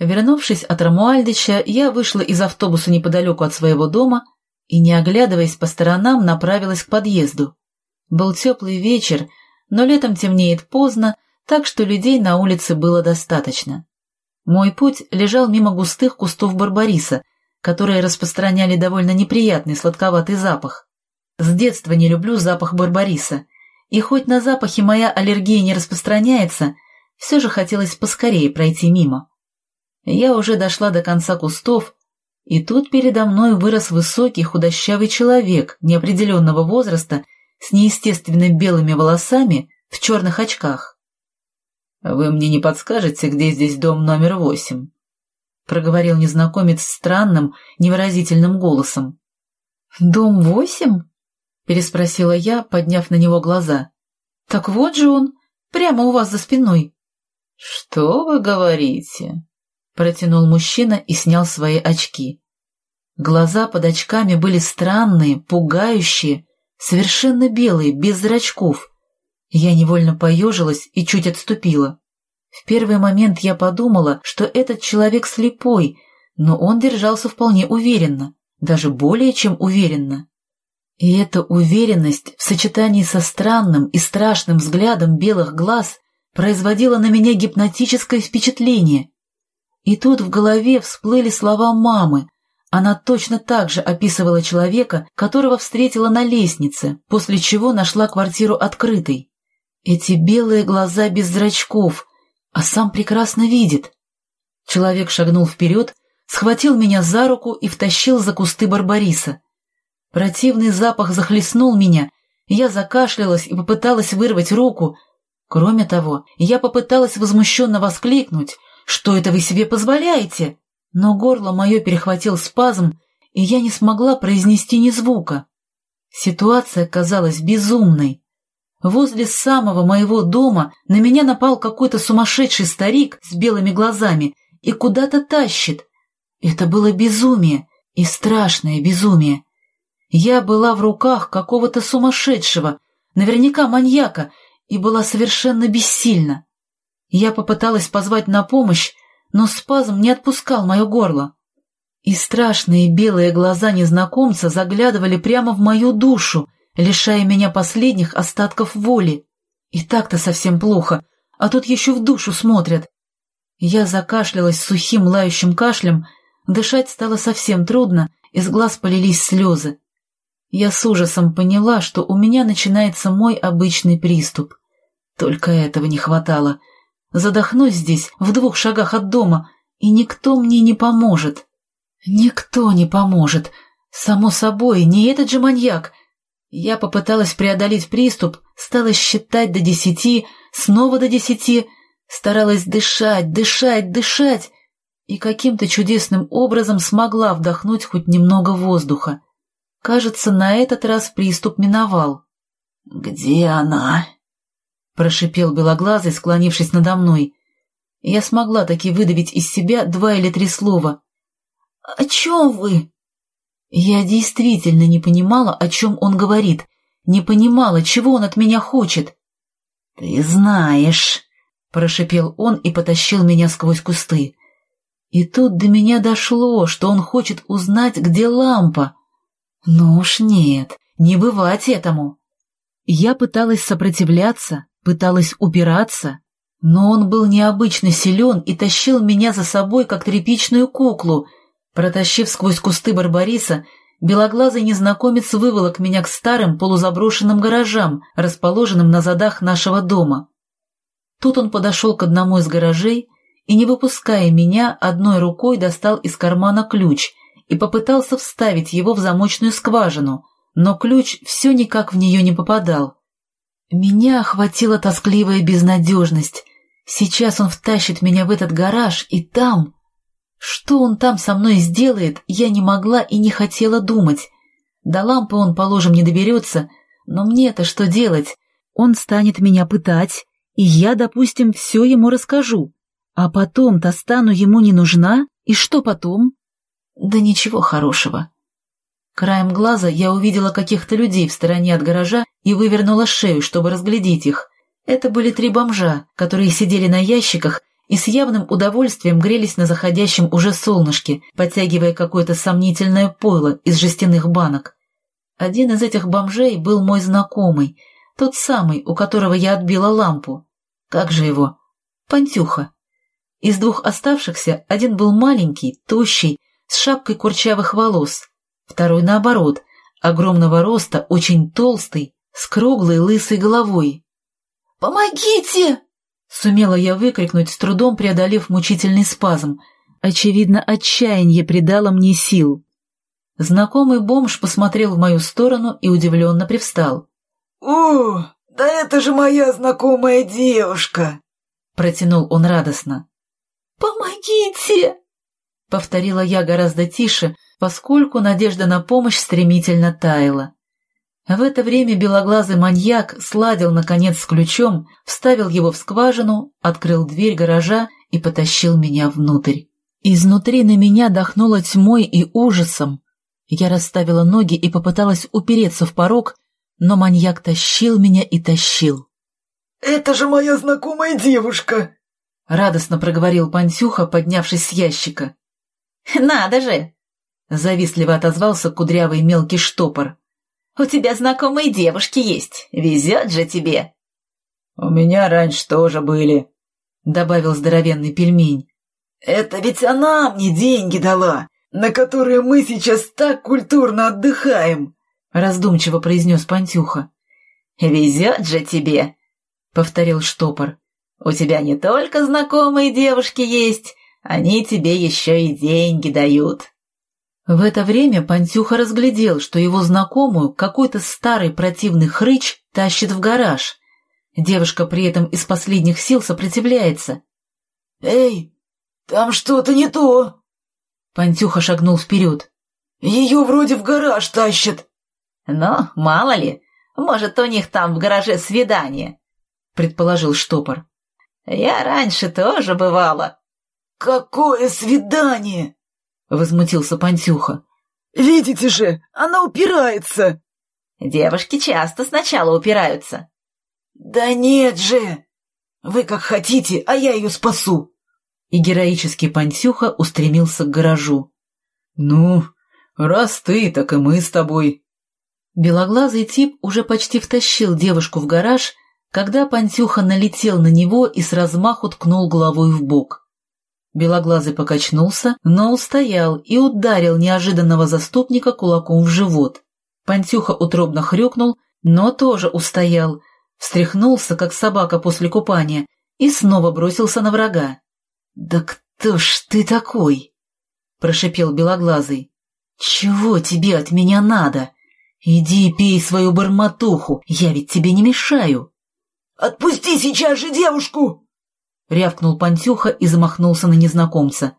Вернувшись от Рамуальдича, я вышла из автобуса неподалеку от своего дома и, не оглядываясь по сторонам, направилась к подъезду. Был теплый вечер, но летом темнеет поздно, так что людей на улице было достаточно. Мой путь лежал мимо густых кустов барбариса, которые распространяли довольно неприятный сладковатый запах. С детства не люблю запах барбариса, и хоть на запахе моя аллергия не распространяется, все же хотелось поскорее пройти мимо. Я уже дошла до конца кустов, и тут передо мной вырос высокий худощавый человек неопределенного возраста с неестественно белыми волосами в черных очках. «Вы мне не подскажете, где здесь дом номер восемь?» — проговорил незнакомец странным, невыразительным голосом. «Дом восемь?» — переспросила я, подняв на него глаза. «Так вот же он, прямо у вас за спиной». «Что вы говорите?» — протянул мужчина и снял свои очки. Глаза под очками были странные, пугающие, совершенно белые, без зрачков. Я невольно поежилась и чуть отступила. В первый момент я подумала, что этот человек слепой, но он держался вполне уверенно, даже более чем уверенно. И эта уверенность в сочетании со странным и страшным взглядом белых глаз производила на меня гипнотическое впечатление. И тут в голове всплыли слова мамы. Она точно так же описывала человека, которого встретила на лестнице, после чего нашла квартиру открытой. Эти белые глаза без зрачков, а сам прекрасно видит. Человек шагнул вперед, схватил меня за руку и втащил за кусты Барбариса. Противный запах захлестнул меня, я закашлялась и попыталась вырвать руку. Кроме того, я попыталась возмущенно воскликнуть, что это вы себе позволяете? Но горло мое перехватил спазм, и я не смогла произнести ни звука. Ситуация казалась безумной. Возле самого моего дома на меня напал какой-то сумасшедший старик с белыми глазами и куда-то тащит. Это было безумие и страшное безумие. Я была в руках какого-то сумасшедшего, наверняка маньяка, и была совершенно бессильна. Я попыталась позвать на помощь, но спазм не отпускал мое горло. И страшные белые глаза незнакомца заглядывали прямо в мою душу, лишая меня последних остатков воли. И так-то совсем плохо, а тут еще в душу смотрят. Я закашлялась сухим лающим кашлем, дышать стало совсем трудно, из глаз полились слезы. Я с ужасом поняла, что у меня начинается мой обычный приступ. Только этого не хватало — Задохнусь здесь, в двух шагах от дома, и никто мне не поможет. Никто не поможет. Само собой, не этот же маньяк. Я попыталась преодолеть приступ, стала считать до десяти, снова до десяти, старалась дышать, дышать, дышать, и каким-то чудесным образом смогла вдохнуть хоть немного воздуха. Кажется, на этот раз приступ миновал. «Где она?» — прошипел белоглазый, склонившись надо мной. Я смогла таки выдавить из себя два или три слова. «О чем вы?» Я действительно не понимала, о чем он говорит, не понимала, чего он от меня хочет. «Ты знаешь», — прошипел он и потащил меня сквозь кусты. И тут до меня дошло, что он хочет узнать, где лампа. Ну уж нет, не бывать этому. Я пыталась сопротивляться, Пыталась упираться, но он был необычно силен и тащил меня за собой, как тряпичную куклу. Протащив сквозь кусты Барбариса, белоглазый незнакомец выволок меня к старым полузаброшенным гаражам, расположенным на задах нашего дома. Тут он подошел к одному из гаражей и, не выпуская меня, одной рукой достал из кармана ключ и попытался вставить его в замочную скважину, но ключ все никак в нее не попадал. Меня охватила тоскливая безнадежность. Сейчас он втащит меня в этот гараж, и там... Что он там со мной сделает, я не могла и не хотела думать. До лампы он, положим, не доберется, но мне-то что делать? Он станет меня пытать, и я, допустим, все ему расскажу. А потом-то стану ему не нужна, и что потом? Да ничего хорошего. Краем глаза я увидела каких-то людей в стороне от гаража и вывернула шею, чтобы разглядеть их. Это были три бомжа, которые сидели на ящиках и с явным удовольствием грелись на заходящем уже солнышке, подтягивая какое-то сомнительное пойло из жестяных банок. Один из этих бомжей был мой знакомый, тот самый, у которого я отбила лампу. Как же его? Пантюха. Из двух оставшихся один был маленький, тощий, с шапкой курчавых волос, второй, наоборот, огромного роста, очень толстый, с круглой лысой головой. «Помогите!» — сумела я выкрикнуть, с трудом преодолев мучительный спазм. Очевидно, отчаяние придало мне сил. Знакомый бомж посмотрел в мою сторону и удивленно привстал. «О, да это же моя знакомая девушка!» Протянул он радостно. «Помогите!» Повторила я гораздо тише, поскольку надежда на помощь стремительно таяла. В это время белоглазый маньяк сладил, наконец, с ключом, вставил его в скважину, открыл дверь гаража и потащил меня внутрь. Изнутри на меня дохнуло тьмой и ужасом, я расставила ноги и попыталась упереться в порог, но маньяк тащил меня и тащил. «Это же моя знакомая девушка!» — радостно проговорил Пантюха, поднявшись с ящика. «Надо же!» — завистливо отозвался кудрявый мелкий штопор. «У тебя знакомые девушки есть, везет же тебе!» «У меня раньше тоже были», — добавил здоровенный пельмень. «Это ведь она мне деньги дала на которые мы сейчас так культурно отдыхаем», — раздумчиво произнес Пантюха. «Везет же тебе», — повторил штопор. «У тебя не только знакомые девушки есть, они тебе еще и деньги дают». В это время Пантюха разглядел, что его знакомую какой-то старый противный хрыч тащит в гараж. Девушка при этом из последних сил сопротивляется. «Эй, там что-то не то!» Пантюха шагнул вперед. «Ее вроде в гараж тащат». «Ну, мало ли, может, у них там в гараже свидание», — предположил штопор. «Я раньше тоже бывала». «Какое свидание?» — возмутился Пантюха. «Видите же, она упирается!» «Девушки часто сначала упираются». «Да нет же! Вы как хотите, а я ее спасу!» и героический Пантюха устремился к гаражу. «Ну, раз ты, так и мы с тобой». Белоглазый тип уже почти втащил девушку в гараж, когда Пантюха налетел на него и с размаху ткнул головой в бок. Белоглазый покачнулся, но устоял и ударил неожиданного заступника кулаком в живот. Пантюха утробно хрюкнул, но тоже устоял, встряхнулся, как собака после купания, и снова бросился на врага. «Да кто ж ты такой?» — прошипел Белоглазый. «Чего тебе от меня надо? Иди пей свою бормотуху, я ведь тебе не мешаю». «Отпусти сейчас же девушку!» — рявкнул Пантюха и замахнулся на незнакомца.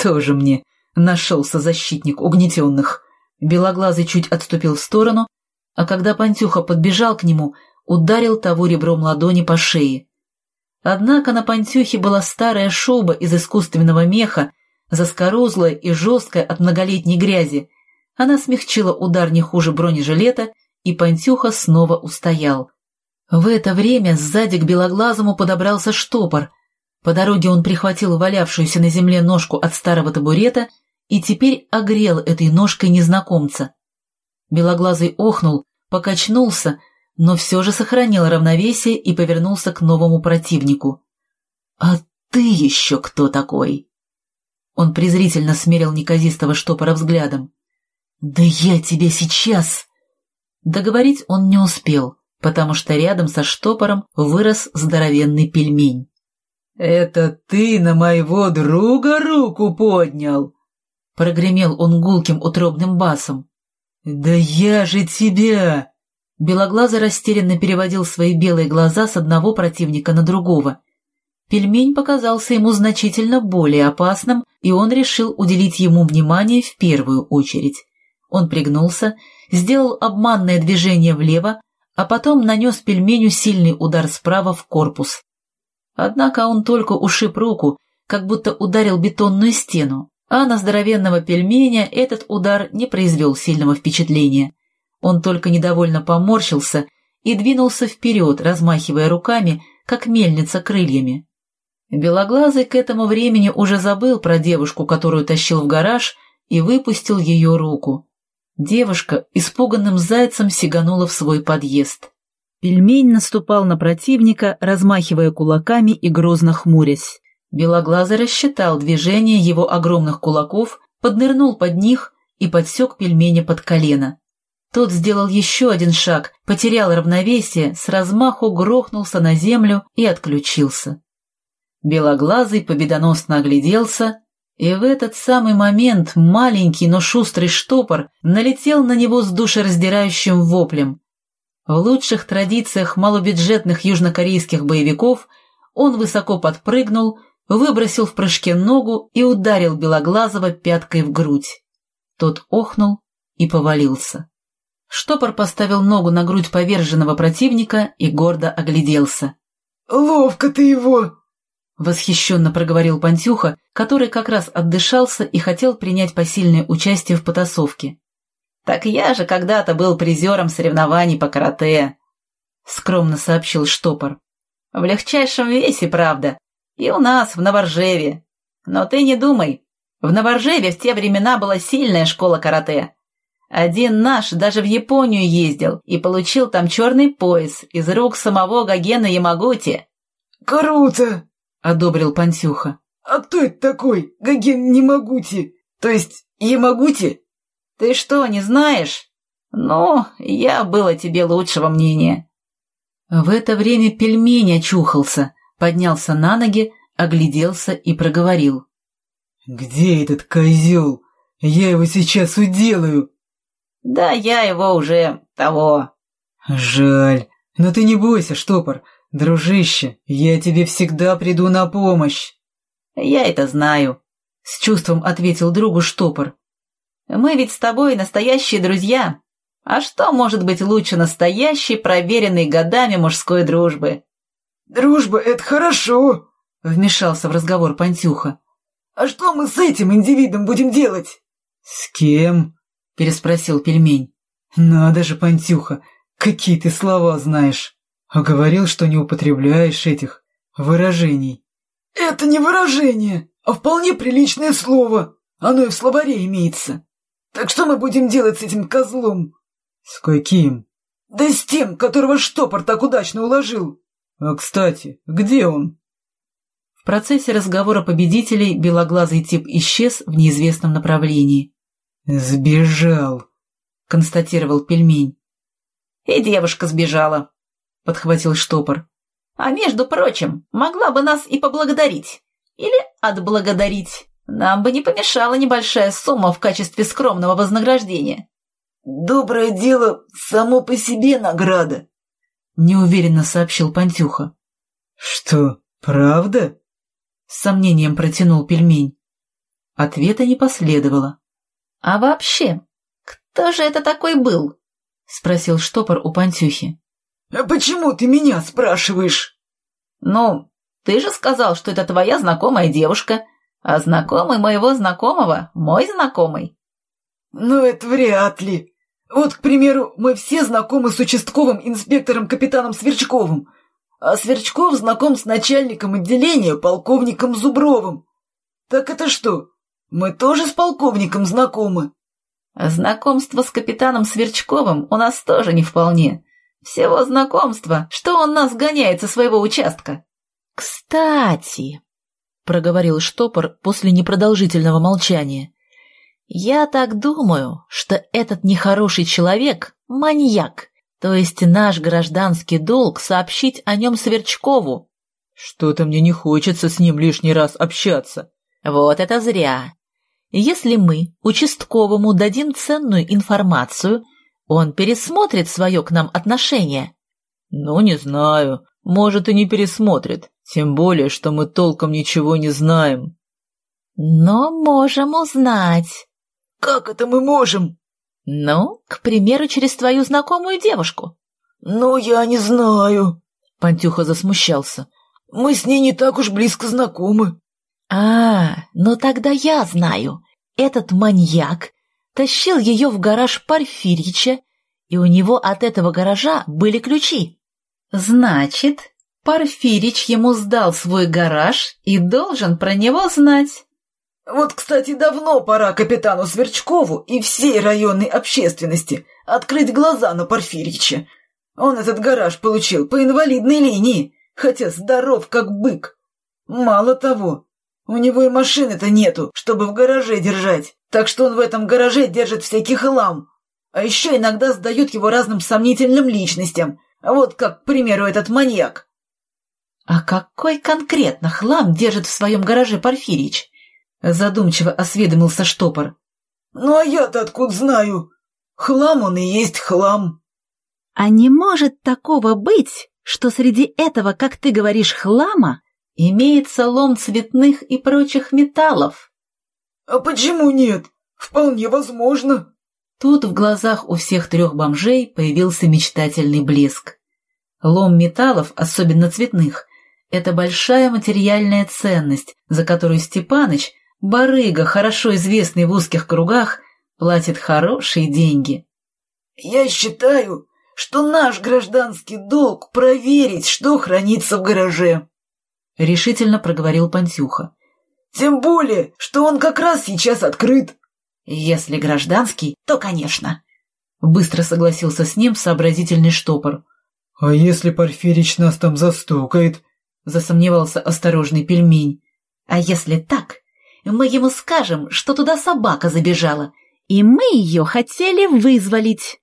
«Тоже мне нашелся защитник угнетенных». Белоглазый чуть отступил в сторону, а когда Пантюха подбежал к нему, ударил того ребром ладони по шее. Однако на пантюхе была старая шуба из искусственного меха, заскорузлая и жесткая от многолетней грязи. Она смягчила удар не хуже бронежилета, и пантюха снова устоял. В это время сзади к белоглазому подобрался штопор. По дороге он прихватил валявшуюся на земле ножку от старого табурета и теперь огрел этой ножкой незнакомца. Белоглазый охнул, покачнулся, но все же сохранил равновесие и повернулся к новому противнику. «А ты еще кто такой?» Он презрительно смерил неказистого штопора взглядом. «Да я тебе сейчас!» Договорить он не успел, потому что рядом со штопором вырос здоровенный пельмень. «Это ты на моего друга руку поднял!» Прогремел он гулким утробным басом. «Да я же тебя!» Белоглазый растерянно переводил свои белые глаза с одного противника на другого. Пельмень показался ему значительно более опасным, и он решил уделить ему внимание в первую очередь. Он пригнулся, сделал обманное движение влево, а потом нанес пельменю сильный удар справа в корпус. Однако он только ушиб руку, как будто ударил бетонную стену, а на здоровенного пельменя этот удар не произвел сильного впечатления. Он только недовольно поморщился и двинулся вперед, размахивая руками, как мельница крыльями. Белоглазый к этому времени уже забыл про девушку, которую тащил в гараж, и выпустил ее руку. Девушка испуганным зайцем сиганула в свой подъезд. Пельмень наступал на противника, размахивая кулаками и грозно хмурясь. Белоглазый рассчитал движение его огромных кулаков, поднырнул под них и подсек пельменя под колено. Тот сделал еще один шаг, потерял равновесие, с размаху грохнулся на землю и отключился. Белоглазый победоносно огляделся, и в этот самый момент маленький, но шустрый штопор налетел на него с душераздирающим воплем. В лучших традициях малобюджетных южнокорейских боевиков он высоко подпрыгнул, выбросил в прыжке ногу и ударил Белоглазого пяткой в грудь. Тот охнул и повалился. Штопор поставил ногу на грудь поверженного противника и гордо огляделся. «Ловко ты его!» — восхищенно проговорил Пантюха, который как раз отдышался и хотел принять посильное участие в потасовке. «Так я же когда-то был призером соревнований по карате», — скромно сообщил штопор. «В легчайшем весе, правда, и у нас, в Новоржеве. Но ты не думай, в Новоржеве в те времена была сильная школа карате. Один наш даже в Японию ездил и получил там черный пояс из рук самого Гагена Ямагути». «Круто!» — одобрил Пантюха. «А кто это такой? Гоген Немагути? То есть Ямагути?» «Ты что, не знаешь? Ну, я был о тебе лучшего мнения». В это время пельмень очухался, поднялся на ноги, огляделся и проговорил. «Где этот козел? Я его сейчас уделаю!» «Да я его уже того...» «Жаль. Но ты не бойся, штопор. «Дружище, я тебе всегда приду на помощь!» «Я это знаю», — с чувством ответил другу штопор. «Мы ведь с тобой настоящие друзья. А что может быть лучше настоящей, проверенной годами мужской дружбы?» «Дружба — это хорошо», — вмешался в разговор Пантюха. «А что мы с этим индивидом будем делать?» «С кем?» — переспросил пельмень. «Надо же, Пантюха, какие ты слова знаешь!» А говорил, что не употребляешь этих выражений. Это не выражение, а вполне приличное слово. Оно и в словаре имеется. Так что мы будем делать с этим козлом? С каким? Да с тем, которого штопор так удачно уложил. А, кстати, где он? В процессе разговора победителей белоглазый тип исчез в неизвестном направлении. «Сбежал», — констатировал пельмень. «И девушка сбежала», подхватил штопор. «А между прочим, могла бы нас и поблагодарить. Или отблагодарить. Нам бы не помешала небольшая сумма в качестве скромного вознаграждения». «Доброе дело само по себе награда», — неуверенно сообщил Пантюха. «Что, правда?» — с сомнением протянул пельмень. Ответа не последовало. «А вообще, кто же это такой был?» — спросил штопор у Пантюхи. «А почему ты меня спрашиваешь?» «Ну, ты же сказал, что это твоя знакомая девушка, а знакомый моего знакомого — мой знакомый». «Ну, это вряд ли. Вот, к примеру, мы все знакомы с участковым инспектором-капитаном Сверчковым, а Сверчков знаком с начальником отделения полковником Зубровым. Так это что, мы тоже с полковником знакомы?» «Знакомство с капитаном Сверчковым у нас тоже не вполне». Всего знакомства, что он нас гоняет со своего участка. Кстати, проговорил штопор после непродолжительного молчания. Я так думаю, что этот нехороший человек — маньяк, то есть наш гражданский долг сообщить о нем Сверчкову. Что-то мне не хочется с ним лишний раз общаться. Вот это зря. Если мы участковому дадим ценную информацию — он пересмотрит свое к нам отношение? Ну, не знаю. Может, и не пересмотрит. Тем более, что мы толком ничего не знаем. Но можем узнать. Как это мы можем? Ну, к примеру, через твою знакомую девушку. Ну, я не знаю. Пантюха засмущался. Мы с ней не так уж близко знакомы. А, ну тогда я знаю. Этот маньяк тащил ее в гараж Порфирьича, и у него от этого гаража были ключи. Значит, Порфирич ему сдал свой гараж и должен про него знать. Вот, кстати, давно пора капитану Сверчкову и всей районной общественности открыть глаза на Порфирича. Он этот гараж получил по инвалидной линии, хотя здоров как бык. Мало того, у него и машины-то нету, чтобы в гараже держать, так что он в этом гараже держит всякий хлам. А еще иногда сдает его разным сомнительным личностям, вот как, к примеру, этот маньяк. «А какой конкретно хлам держит в своем гараже Порфирич?» Задумчиво осведомился штопор. «Ну а я-то откуда знаю? Хлам он и есть хлам». «А не может такого быть, что среди этого, как ты говоришь, хлама имеется лом цветных и прочих металлов?» «А почему нет? Вполне возможно». Тут в глазах у всех трех бомжей появился мечтательный блеск. Лом металлов, особенно цветных, это большая материальная ценность, за которую Степаныч, барыга, хорошо известный в узких кругах, платит хорошие деньги. «Я считаю, что наш гражданский долг проверить, что хранится в гараже», — решительно проговорил Пантюха. «Тем более, что он как раз сейчас открыт». «Если гражданский, то, конечно», — быстро согласился с ним сообразительный штопор. «А если Порфирич нас там застукает?» засомневался осторожный пельмень. А если так, мы ему скажем, что туда собака забежала, и мы ее хотели вызволить.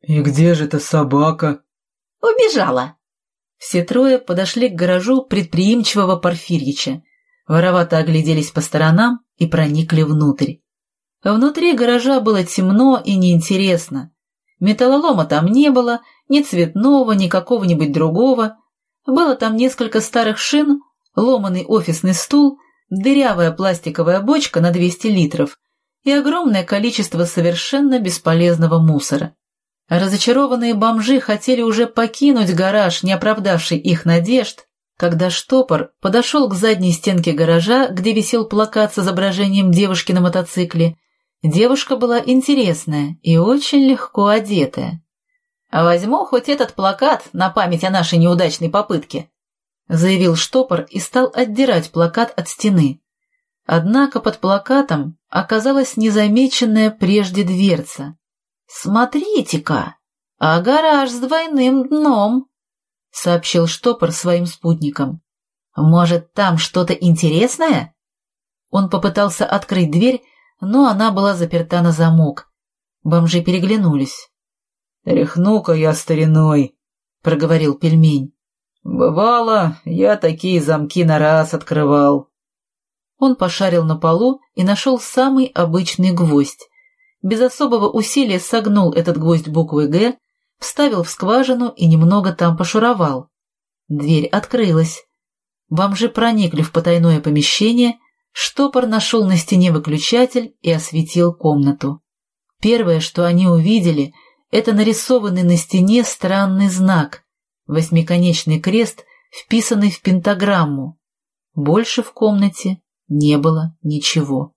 И где же эта собака? Убежала. Все трое подошли к гаражу предприимчивого Порфирьича, воровато огляделись по сторонам и проникли внутрь. Внутри гаража было темно и неинтересно. Металлолома там не было, ни цветного, ни какого-нибудь другого, было там несколько старых шин, ломаный офисный стул, дырявая пластиковая бочка на 200 литров и огромное количество совершенно бесполезного мусора. Разочарованные бомжи хотели уже покинуть гараж, не оправдавший их надежд, когда штопор подошел к задней стенке гаража, где висел плакат с изображением девушки на мотоцикле. Девушка была интересная и очень легко одетая. А возьму хоть этот плакат на память о нашей неудачной попытке», — заявил штопор и стал отдирать плакат от стены. Однако под плакатом оказалась незамеченная прежде дверца. «Смотрите-ка, а гараж с двойным дном», — сообщил штопор своим спутникам. «Может, там что-то интересное?» Он попытался открыть дверь, но она была заперта на замок. Бомжи переглянулись. «Рехну-ка я стариной», — проговорил пельмень. «Бывало, я такие замки на раз открывал». Он пошарил на полу и нашел самый обычный гвоздь. Без особого усилия согнул этот гвоздь буквой «Г», вставил в скважину и немного там пошуровал. Дверь открылась. Бомжи проникли в потайное помещение, штопор нашел на стене выключатель и осветил комнату. Первое, что они увидели — это нарисованный на стене странный знак — восьмиконечный крест, вписанный в пентаграмму. Больше в комнате не было ничего.